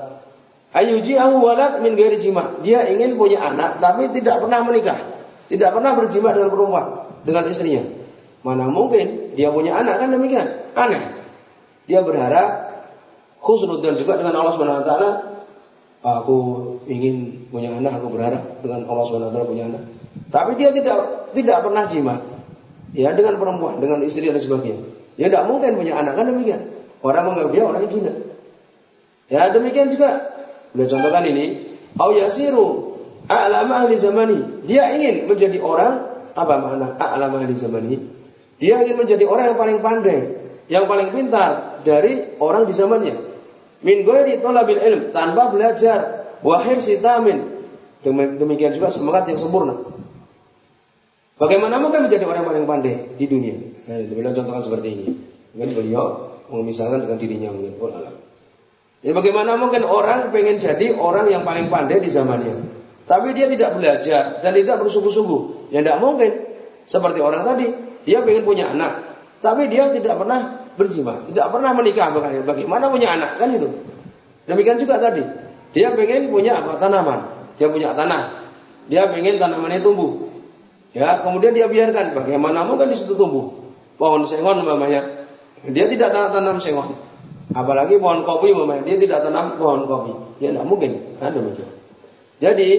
Speaker 1: Ayuji'ahu walad min ghairi jima. Dia ingin punya anak tapi tidak pernah menikah. Tidak pernah berjima dengan perempuan, dengan istrinya. Mana mungkin dia punya anak kan demikian? Aneh. Dia berharap khusnudan juga dengan Allah Subhanahu wa taala. Aku ingin punya anak, aku berharap dengan Allah Subhanahu wa taala punya anak. Tapi dia tidak tidak pernah jima. Ya dengan perempuan, dengan istri dan sebagainya. Dia tidak mungkin punya anak kan demikian. Orang menganggap dia orang gila. Ya demikian juga Beliau contohkan ini, au yasiru a'lama ahli zamani. Dia ingin menjadi orang apa makna a'lama ahli zamani? Dia ingin menjadi orang yang paling pandai, yang paling pintar dari orang di zamannya. Min ghairi talabil ilm, tanpa belajar, wahir sitamin. Demikian juga semangat yang sempurna. Bagaimana mungkin menjadi orang yang paling pandai di dunia? Nah, beliau contohkan seperti ini. Mungkin beliau memisahkan dengan dirinya mungkin. Oh, Ya bagaimana mungkin orang pengen jadi orang yang paling pandai di zamannya. Tapi dia tidak belajar dan tidak bersungguh-sungguh. Ya tidak mungkin. Seperti orang tadi, dia pengen punya anak. Tapi dia tidak pernah berjima, tidak pernah menikah. Bagaimana punya anak kan itu. Demikian juga tadi. Dia pengen punya apa? Tanaman. Dia punya tanah. Dia pengen tanamannya tumbuh. Ya, kemudian dia biarkan. Bagaimana mungkin di situ tumbuh? Pohon sengon namanya. Dia tidak tanam sengon. Apalagi pohon kopi memang dia tidak tanam pohon kopi. Ya tidak mungkin. Nah, demikian. Jadi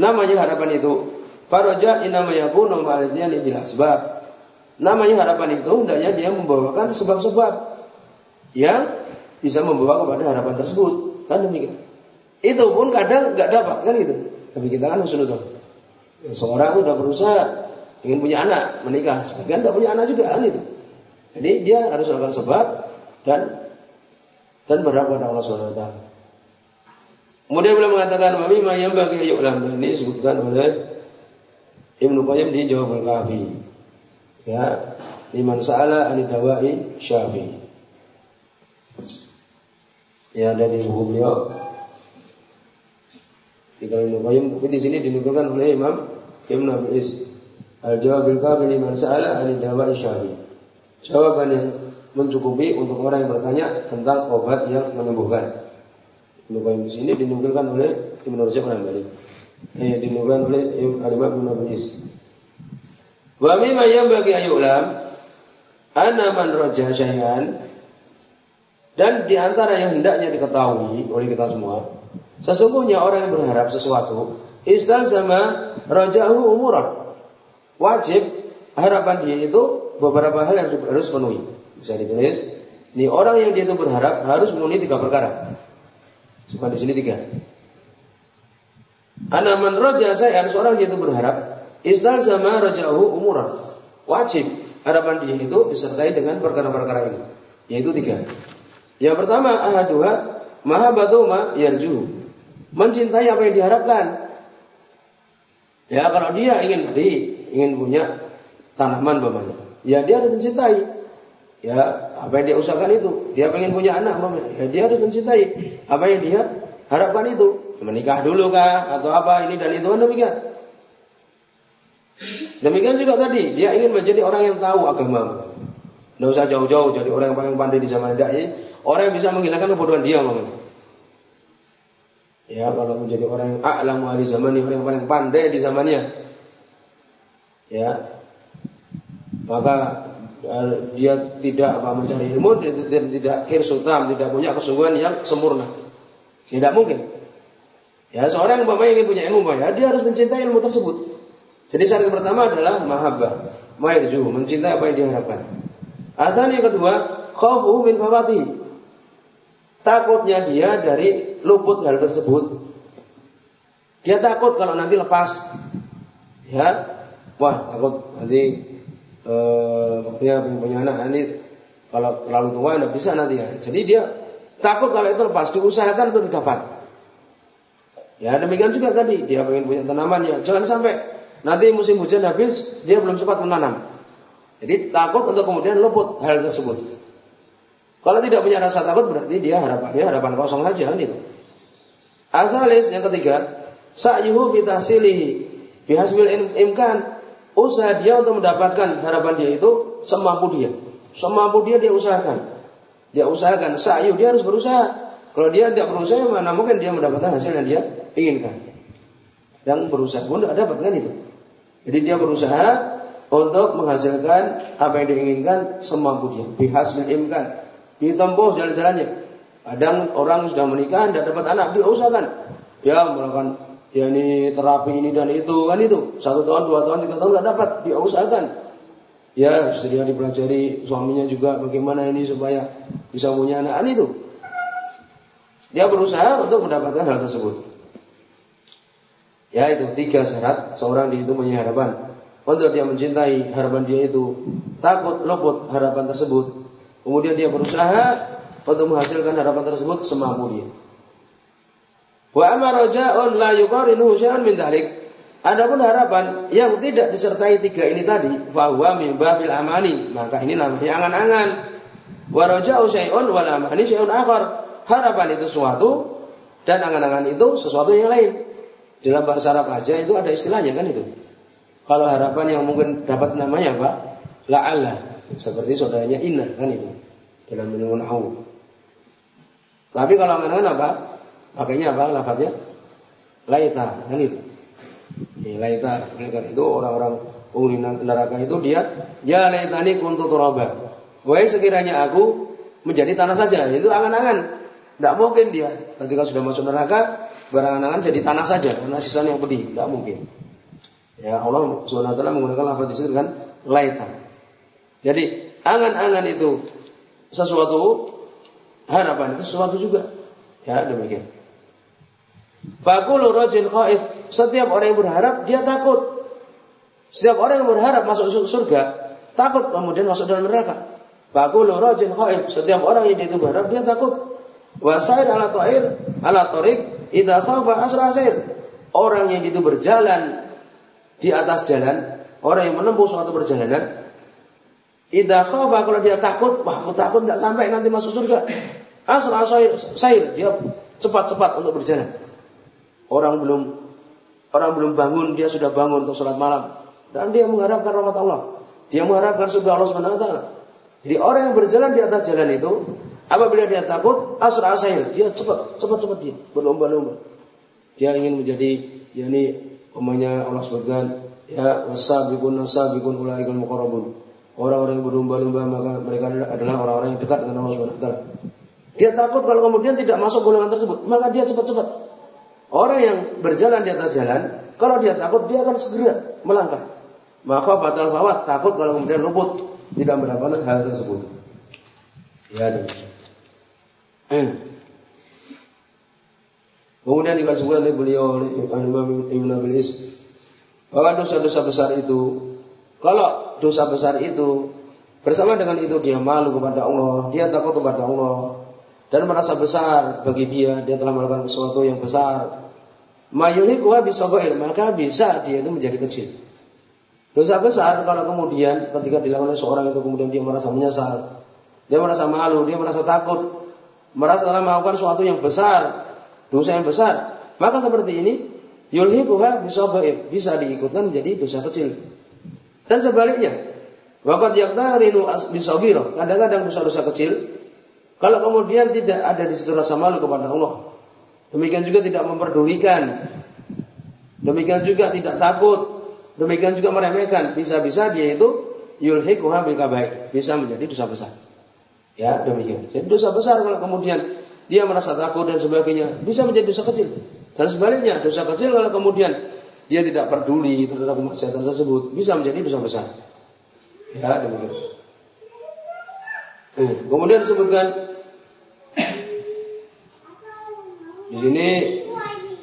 Speaker 1: namanya harapan itu faraja inama yakunu ma'alidiyani bil asbab. Namanya harapan itu hendaknya dia membawakan sebab-sebab yang bisa membawa kepada harapan tersebut. Kan demikian. Itu pun kadang nggak dapat kan itu. Tapi kita kan husnudon. Seorang sudah berusaha ingin punya anak, menikah, sebagian tidak punya anak juga kan itu. Jadi dia harus melakukan sebab dan dan berhak pada Allah Subhanahu wa taala. Kemudian beliau mengatakan mami mayam bagi yu'lam ini disebutkan oleh Ibnu Qayyim di Jawab al-Kafi. Ya, liman sa'ala an dawai syafi. Ya dari buku beliau di Ibnu Qayyim tapi di sini dinukilkan oleh Imam Ibnu Abi Is. Al-Jawab al-Kafi liman sa'ala an dawai syafi. Jawabannya mencukupi untuk orang yang bertanya tentang obat yang menyembuhkan. Ibnu Qayyim di sini dinukilkan oleh Ibnu Rajab Al-Hambali. Eh, dinukilkan oleh Al-Imam Ibnu Abbas. Wa mimma yanbaghi ayulam anna man rajah syai'an dan di antara yang hendaknya diketahui oleh kita semua, sesungguhnya orang yang berharap sesuatu, istal sama rajahu umurah. Wajib harapan dia itu beberapa hal yang harus penuhi. Bisa ditulis. Ini orang yang dia itu berharap harus memenuhi tiga perkara. Cuma di sini tiga. Anaman roja saya harus orang dia itu berharap istal sama rojahu umurah. Wajib harapan dia itu disertai dengan perkara-perkara ini. Yaitu tiga. Yang pertama ahaduha mahabatuma yarju. Mencintai apa yang diharapkan. Ya kalau dia ingin tadi ingin punya tanaman bagaimana? Ya dia harus mencintai. Ya apa yang dia usahakan itu. Dia pengen punya anak ya dia harus mencintai apa yang dia harapkan itu. Menikah dulu kah atau apa ini dan itu. Kan demikian. Demikian juga tadi. Dia ingin menjadi orang yang tahu agama. Tidak usah jauh-jauh jadi orang yang paling pandai di zaman dai orang yang bisa menghilangkan kebodohan dia mama. Ya kalau menjadi orang yang a'lamu ahli zaman orang yang paling pandai di zamannya ya maka dia tidak apa mencari ilmu dan tidak hirsutam, tidak punya kesungguhan yang sempurna. Tidak mungkin. Ya, seorang yang bapak ingin punya ilmu ya, dia harus mencintai ilmu tersebut. Jadi syarat pertama adalah mahabbah, mairju, mencintai apa yang diharapkan. Asal yang kedua, khawfu min fawati. Takutnya dia dari luput hal tersebut. Dia takut kalau nanti lepas. Ya, wah takut nanti eh, punya anak ini kalau terlalu tua tidak bisa nanti ya. Jadi dia takut kalau itu lepas diusahakan untuk didapat. Ya demikian juga tadi dia ingin punya tanaman ya jangan sampai nanti musim hujan habis dia belum sempat menanam. Jadi takut untuk kemudian luput hal tersebut. Kalau tidak punya rasa takut berarti dia harapannya harapan kosong saja kan itu. Azalis yang ketiga, sa'yuhu fi tahsilihi bihasbil imkan. Usaha dia untuk mendapatkan harapan dia itu semampu dia. Semampu dia dia usahakan. Dia usahakan sa'yu dia harus berusaha. Kalau dia tidak berusaha mana mungkin dia mendapatkan hasil yang dia inginkan. Dan berusaha pun tidak dapat kan itu. Jadi dia berusaha untuk menghasilkan apa yang diinginkan semampu dia. Bihasbil imkan. Ditempuh jalan-jalannya. Kadang orang sudah menikah tidak dapat anak, dia usahakan. Ya melakukan ya ini terapi ini dan itu kan itu. Satu tahun, dua tahun, tiga tahun tidak dapat, dia usahakan. Ya sedia dipelajari suaminya juga bagaimana ini supaya bisa punya anak kan itu. Dia berusaha untuk mendapatkan hal tersebut. Ya itu tiga syarat seorang di itu punya harapan. Untuk dia mencintai harapan dia itu takut luput harapan tersebut. Kemudian dia berusaha untuk menghasilkan harapan tersebut semampu dia. Wa amara ja'un la yuqarinuhu syai'un min dhalik. Adapun harapan yang tidak disertai tiga ini tadi, fahuwa min babil amani, maka ini namanya angan-angan. Wa raja'u syai'un wal amani syai'un akhar. Harapan itu sesuatu dan angan-angan itu sesuatu yang lain. Dalam bahasa Arab aja itu ada istilahnya kan itu. Kalau harapan yang mungkin dapat namanya apa? La'alla. Seperti saudaranya inna kan itu. Dalam menunggu nahu. Tapi kalau angan-angan apa? Pakainya apa lafadznya? Laita, kan itu. Ya, laita, itu orang-orang penghuni neraka itu dia ya laitani kuntu turaba. Wahai sekiranya aku menjadi tanah saja, itu angan-angan. Tidak mungkin dia ketika sudah masuk neraka berangan-angan jadi tanah saja karena sisanya yang pedih, tidak mungkin. Ya Allah SWT menggunakan lafaz di situ kan laita. Jadi angan-angan itu sesuatu harapan itu sesuatu juga. Ya, demikian. Fakulu rajin khaif. Setiap orang yang berharap, dia takut. Setiap orang yang berharap masuk surga, takut kemudian masuk dalam neraka. Fakulu rajin khaif. Setiap orang yang itu berharap, dia takut. Wasair ala ta'ir, ala tarik, idha khafa asra asair. Orang yang itu berjalan di atas jalan, orang yang menempuh suatu perjalanan, Idza khafa kalau dia takut, wah aku takut tidak sampai nanti masuk surga. Asal asair, sair, dia cepat-cepat untuk berjalan. Orang belum orang belum bangun, dia sudah bangun untuk sholat malam. Dan dia mengharapkan rahmat Allah. Dia mengharapkan surga Allah Subhanahu. Jadi orang yang berjalan di atas jalan itu, apabila dia takut, asal asair, dia cepat, cepat-cepat dia berlomba-lomba. Dia ingin menjadi yakni umpamanya Allah sebutkan ya wasabiqun nasabiqun ulaikal muqarrabun orang-orang yang berlomba-lomba maka mereka adalah orang-orang yang dekat dengan Allah Subhanahu wa Dia takut kalau kemudian tidak masuk golongan tersebut, maka dia cepat-cepat. Orang yang berjalan di atas jalan, kalau dia takut dia akan segera melangkah. Maka batal fawat, takut kalau kemudian luput tidak mendapatkan hal tersebut. Ya demikian. Hmm. Kemudian dikasihkan oleh beliau oleh Imam Ibn Abilis bahwa dosa-dosa besar itu kalau dosa besar itu bersama dengan itu dia malu kepada Allah, dia takut kepada Allah dan merasa besar bagi dia, dia telah melakukan sesuatu yang besar. Mayulikuha bisogoir, maka bisa dia itu menjadi kecil. Dosa besar kalau kemudian ketika dilakukan oleh seorang itu kemudian dia merasa menyesal, dia merasa malu, dia merasa takut, merasa telah melakukan sesuatu yang besar, dosa yang besar, maka seperti ini yulhikuha bisogoir bisa diikutkan menjadi dosa kecil. Dan sebaliknya, Waqad yaqtarinu bisawiro. Kadang-kadang dosa-dosa kecil kalau kemudian tidak ada di situ rasa malu kepada Allah. Demikian juga tidak memperdulikan. Demikian juga tidak takut. Demikian juga meremehkan. Bisa-bisa dia itu yulhikuha bil baik. Bisa menjadi dosa besar. Ya, demikian. Jadi dosa besar kalau kemudian dia merasa takut dan sebagainya, bisa menjadi dosa kecil. Dan sebaliknya, dosa kecil kalau kemudian dia tidak peduli terhadap kemaksiatan tersebut, bisa menjadi dosa besar. Ya, demikian. Eh, kemudian disebutkan di sini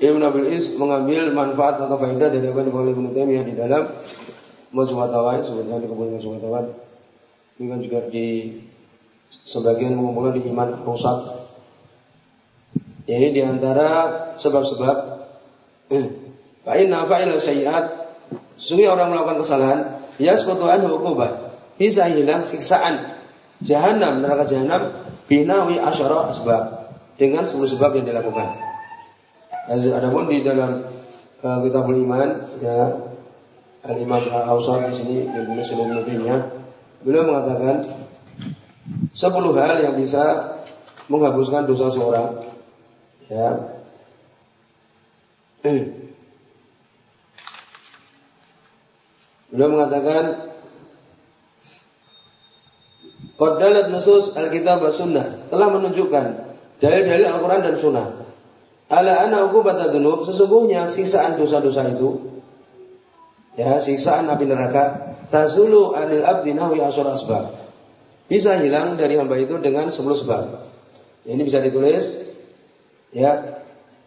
Speaker 1: Ibn Abil Is mengambil manfaat atau faedah dari apa yang oleh Ibn Taimiyah di dalam Majmu'at Tawan, sebutkan di kemudian Majmu'at Tawan. Ini kan juga di sebagian mengumpulkan di iman rusak. Ini di antara sebab-sebab eh, Fa inna fa'ila sayyi'at Sungguh orang melakukan kesalahan Yaskutu anhu ukubah Bisa hilang siksaan. Jahanam, neraka jahanam Binawi asyara asbab. Dengan sepuluh sebab yang dilakukan. Adapun di dalam uh, kitab iman ya Al Imam Al Ausar di sini Ibnu beliau mengatakan sepuluh hal yang bisa menghapuskan dosa seorang ya *clears throat* beliau mengatakan Qaddalat nusus Alkitab wa Sunnah telah menunjukkan dalil-dalil Al-Quran dan Sunnah. Ala anna uqubat dzunub sesungguhnya siksaan dosa-dosa itu ya siksaan api neraka tazulu anil abdi nahwi asor asbab. Bisa hilang dari hamba itu dengan 10 sebab. Ini bisa ditulis ya.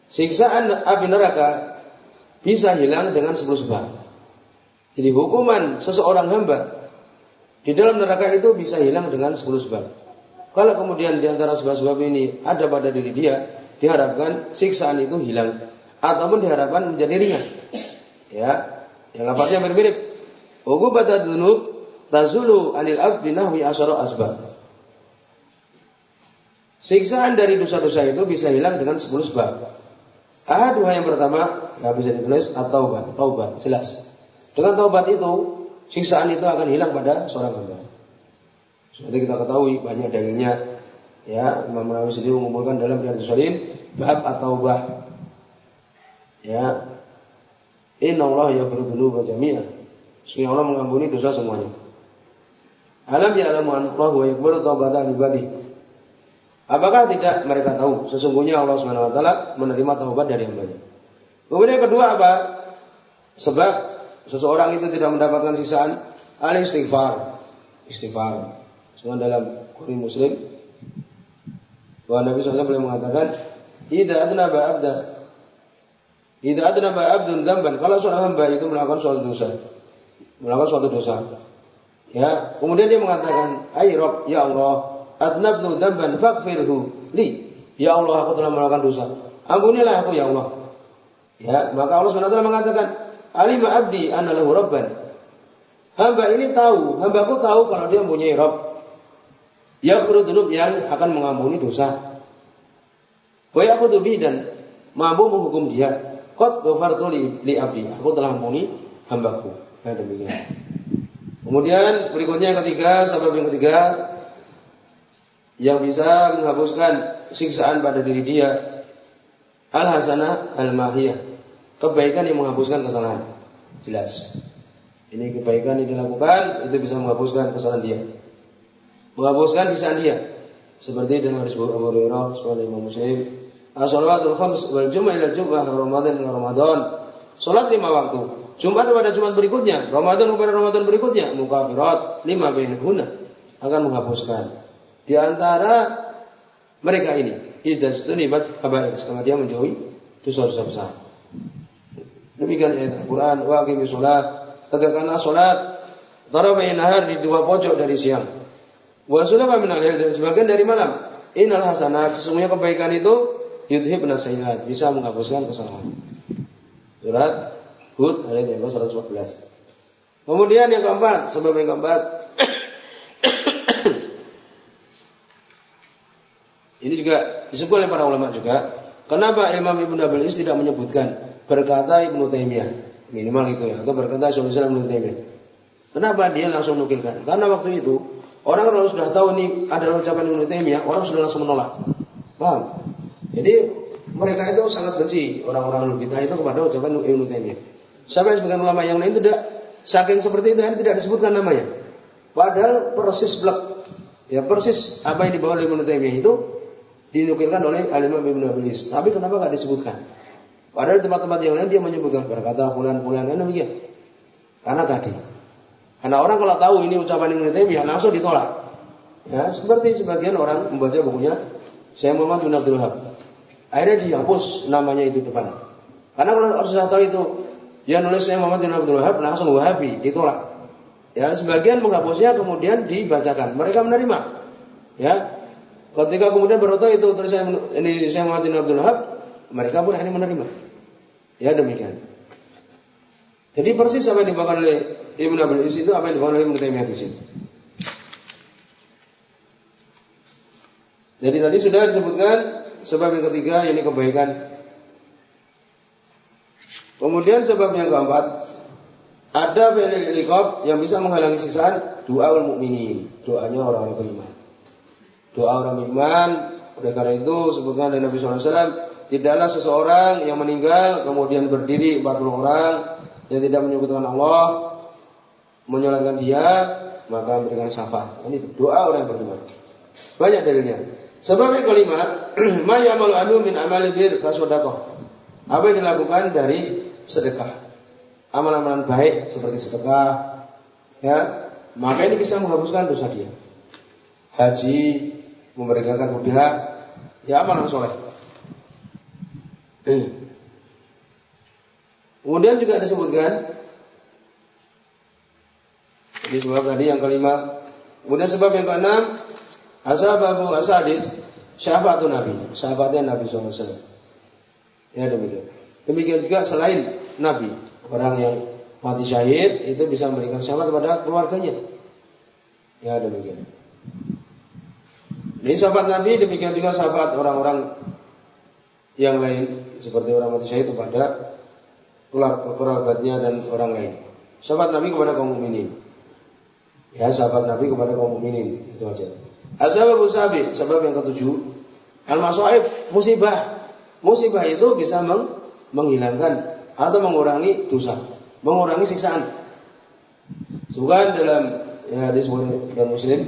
Speaker 1: Siksaan api neraka bisa hilang dengan 10 sebab. Jadi hukuman seseorang hamba di dalam neraka itu bisa hilang dengan 10 sebab. Kalau kemudian di antara sebab-sebab ini ada pada diri dia, diharapkan siksaan itu hilang ataupun diharapkan menjadi ringan. Ya, yang lapasnya mirip-mirip. Uqubata dzunub tazulu anil abdi nahwi asyara asbab. Siksaan dari dosa-dosa itu bisa hilang dengan 10 sebab. Ahad yang pertama, ya bisa ditulis atau taubat, taubat, jelas. Dengan taubat itu siksaan itu akan hilang pada seorang hamba. Seperti kita ketahui banyak dalilnya ya Imam Nawawi sendiri mengumpulkan dalam Riyadhus Shalihin bab atau bah ya Inna Allah yaghfiru dzunuba jami'a. Sehingga Allah mengampuni dosa semuanya. Alam ya'lamu Allah wa yaghfiru taubata ibadi. Apakah tidak mereka tahu sesungguhnya Allah Subhanahu wa taala menerima taubat dari hambanya. Kemudian yang kedua apa? Sebab seseorang itu tidak mendapatkan siksaan, al istighfar. Istighfar. Semua dalam Bukhari Muslim bahwa Nabi SAW boleh mengatakan, "Idza adnaba abda Idza adnaba abdun dzamban, kalau seorang hamba itu melakukan suatu dosa, melakukan suatu dosa. Ya, kemudian dia mengatakan, "Ai Rabb, ya Allah, adnabnu dzamban faghfirhu li." Ya Allah, aku telah melakukan dosa. Ampunilah aku ya Allah. Ya, maka Allah SWT mengatakan, Alima abdi anallahu rabban. Hamba ini tahu, hambaku tahu kalau dia mempunyai Rabb. Ya dunub yang akan mengampuni dosa. Wa yaqudu bi dan mampu menghukum dia. Qad ghafartu li, li abdi. Aku telah ampuni hambaku. Ya demikian. Kemudian berikutnya yang ketiga, sebab yang ketiga yang bisa menghapuskan siksaan pada diri dia al hasanah al mahiyah kebaikan yang menghapuskan kesalahan. Jelas. Ini kebaikan yang dilakukan itu bisa menghapuskan kesalahan dia. Menghapuskan sisaan dia. Seperti dalam hadis Abu Hurairah sebagai Imam Muslim, "As-shalawatul khams wal jum'ah ila jum'ah Ramadan ila Ramadan." Salat lima waktu. Jumat kepada Jumat berikutnya, Ramadan kepada Ramadan berikutnya, mukafirat lima bainahunna akan menghapuskan. Di antara mereka ini, idza stunibat kabair, setelah dia menjauhi dosa-dosa besar. Demikian ayat Al-Quran. Wa aqimi sholat. Tegakkanlah sholat. Tarafahin nahar di dua pojok dari siang. Wa sudah min al dan sebagian dari malam. Innal hasanat. Sesungguhnya kebaikan itu yudhib nasihat. Bisa menghapuskan kesalahan. Surat Hud ayat yang 114. Kemudian yang keempat, sebab yang keempat *coughs* Ini juga disebut oleh para ulama juga. Kenapa Imam Ibnu Abil Is tidak menyebutkan berkata Ibnu Taimiyah. Minimal itu ya. Atau berkata Syaikhul Islam Ibnu Taimiyah. Kenapa dia langsung nukilkan? Karena waktu itu orang kalau sudah tahu ini adalah ucapan Ibnu Taimiyah orang sudah langsung menolak. Paham? Jadi mereka itu sangat benci orang-orang kita itu kepada ucapan Ibnu Taimiyah. Sampai sebagian ulama yang lain tidak? Saking seperti itu tidak disebutkan namanya. Padahal persis blek ya persis apa yang dibawa oleh Ibnu Taimiyah itu dinukilkan oleh Alimah Ibnu Abilis tapi kenapa nggak disebutkan Padahal tempat-tempat yang lain dia menyebutkan berkata fulan-fulan kan demikian. Karena tadi. Karena orang kalau tahu ini ucapan Ibnu Taimiyah langsung ditolak. Ya, seperti sebagian orang membaca bukunya saya Muhammad bin Abdul Wahab. Akhirnya dihapus namanya itu depan. Karena kalau harus sudah tahu itu yang nulis saya Muhammad bin Abdul Wahab langsung Wahabi ditolak. Ya, sebagian menghapusnya kemudian dibacakan. Mereka menerima. Ya. Ketika kemudian tahu itu tulisan ini saya Muhammad bin Abdul Wahab, mereka pun akhirnya menerima. Ya demikian. Jadi persis apa yang dibawakan oleh Ibnu Abil Is itu apa yang dibawakan oleh Ibnu Taimiyah di sini. Jadi tadi sudah disebutkan sebab yang ketiga yakni kebaikan Kemudian sebab yang keempat, ada fi'il yang bisa menghalangi siksaan doa mukminin, doanya orang-orang beriman. Doa orang beriman, oleh karena itu sebutkan dari Nabi SAW, tidaklah seseorang yang meninggal kemudian berdiri 40 orang yang tidak menyebutkan Allah, menyolatkan dia, maka memberikan syafaat. Ini doa orang beriman. Banyak dalilnya. Yang kelima, *clears throat* ma ya'malu anu min amali bir kasodaqah. Apa yang dilakukan dari sedekah amalan-amalan baik seperti sedekah, ya, maka ini bisa menghapuskan dosa dia. Haji, memberikan kuda, ya amalan soleh. Eh. Kemudian juga disebutkan di sebab tadi yang kelima. Kemudian sebab yang keenam, asbabu asadis syafaatun Nabi, syafaatnya Nabi SAW. Ya demikian. Demikian juga selain Nabi, orang yang mati syahid itu bisa memberikan syafaat kepada keluarganya. Ya demikian. Ini sahabat Nabi demikian juga sahabat orang-orang yang lain seperti orang mati syahid kepada kerabatnya dan orang lain. Sahabat Nabi kepada kaum mukminin. Ya, sahabat Nabi kepada kaum mukminin itu aja. Asbab sabi, sebab yang ketujuh, al masaib musibah. Musibah itu bisa meng menghilangkan atau mengurangi dosa, mengurangi siksaan. Sukan dalam ya, hadis dan Muslim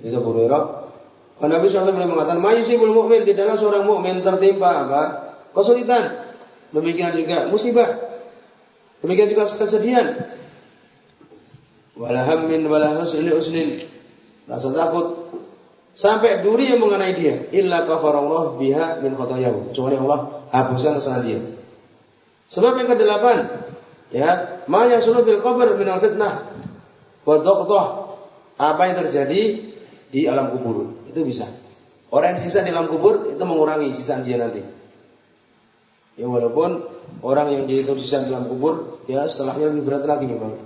Speaker 1: di Abu Hurairah, Nabi SAW mengatakan, "Majisibul mukmin tidaklah seorang mukmin tertimpa apa? Kesulitan. Demikian juga musibah. Demikian juga kesedihan. Wala hammin husnil uslin. Rasa takut sampai duri yang mengenai dia illa kafarallah biha min khotoyahu kecuali Allah hapuskan kesalahan dia Sebab yang kedelapan, ya, ma yasulu bil qabr min al fitnah wa Apa yang terjadi di alam kubur itu bisa. Orang yang sisa di alam kubur itu mengurangi sisa dia nanti. Ya walaupun orang yang dia itu sisa di alam kubur ya setelahnya lebih berat lagi memang.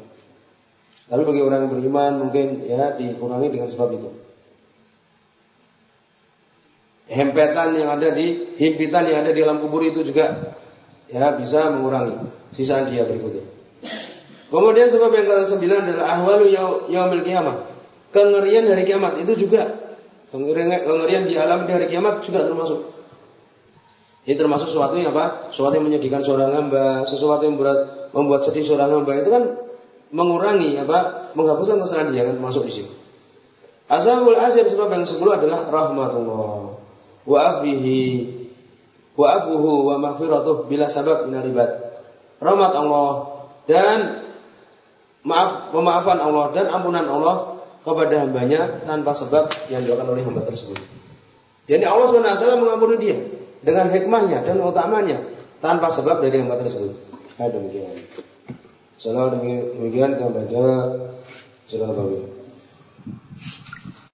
Speaker 1: Tapi bagi orang yang beriman mungkin ya dikurangi dengan sebab itu. Hempetan yang ada di himpitan yang ada di alam kubur itu juga ya bisa mengurangi sisa dia berikutnya. Kemudian sebab yang ke-9 adalah ahwalu yaumil kiamat. Kengerian hari kiamat itu juga kengerian, kengerian di alam di hari kiamat juga termasuk. Ini termasuk sesuatu yang apa? Sesuatu yang menyedihkan seorang hamba, sesuatu yang berat, membuat sedih seorang hamba itu kan mengurangi apa? Menghapuskan kesalahan dia kan masuk di sini. Ashabul asir sebab yang sepuluh adalah rahmatullah wa afihi wa abuhu wa maghfiratuh bila sabab min ribat. Rahmat Allah dan maaf pemaafan Allah dan ampunan Allah kepada hambanya tanpa sebab yang dilakukan oleh hamba tersebut. Jadi Allah SWT mengampuni dia dengan hikmahnya dan utamanya tanpa sebab dari hamba tersebut. Nah, demikian. Salam demikian kepada saudara Bapak.